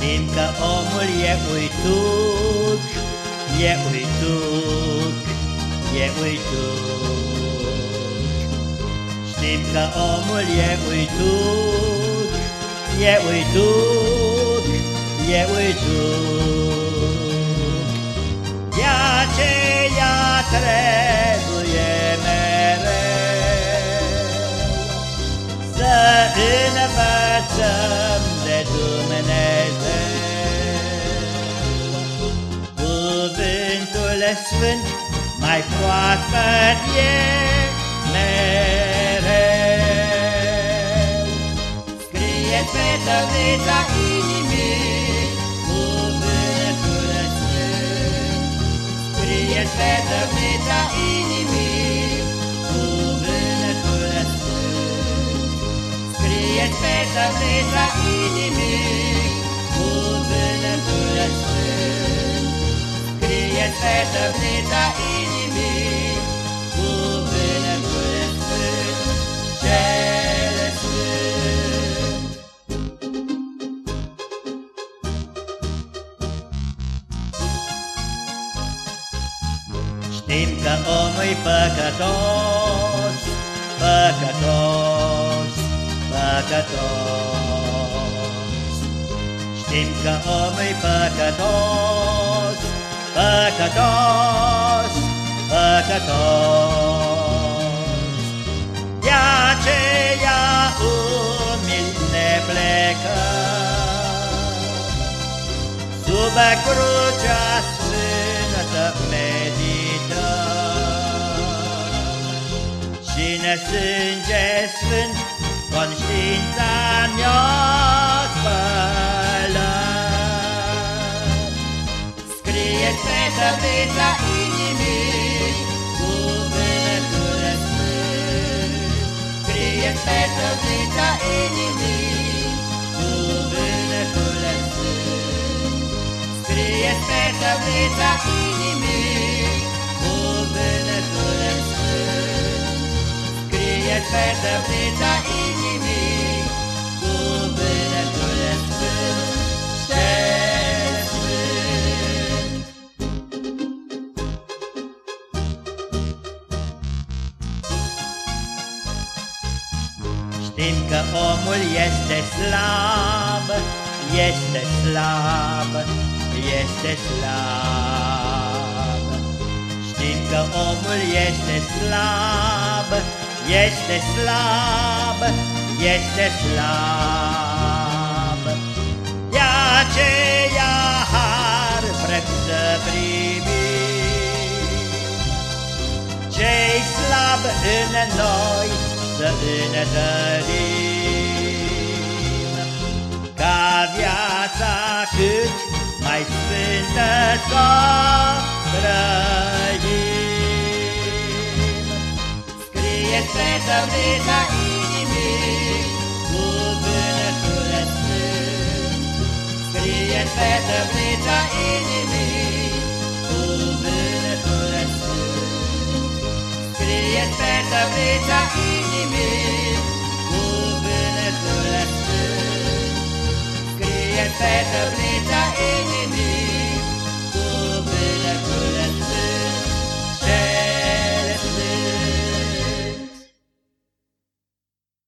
Știm că omul e uituc, e uituc, e uituc. Știm că omul e uituc, e uituc, e uituc. De aceea trebuie Sfânt mai proaspăt e mereu. Scrie pe tăblița Scrie pe tăblița inimii cuvântul Sfânt. Cel Sfânt. Știm că omul păcătos, păcătos, păcătos. Știm că omul păcătos, păcătos, păcătos. De aceea umil ne plecăm Sub crucea sfântă medităm. Și ne sânge sfânt conștiința ne-o Scrieți pe tăblița inimii cuvântul sfânt. Scrieți pe tăblița inimii cuvântul sfânt. Scrieți pe tăblița inimii cuvântul sfânt. Scrieți pe tăblița inimii Știm că omul este slab, este slab, este slab. Știm că omul este slab, este slab, este slab. De aceea har vrem să primim cei slab în noi să înătărim Ca viața cât mai sfântă să trăim. Scrieți pe tăblița inimii cuvântul sfânt. Scrieți pe tăblița inimii cuvântul sfânt. Scrieți pe tăblița inimii cuvântul sfânt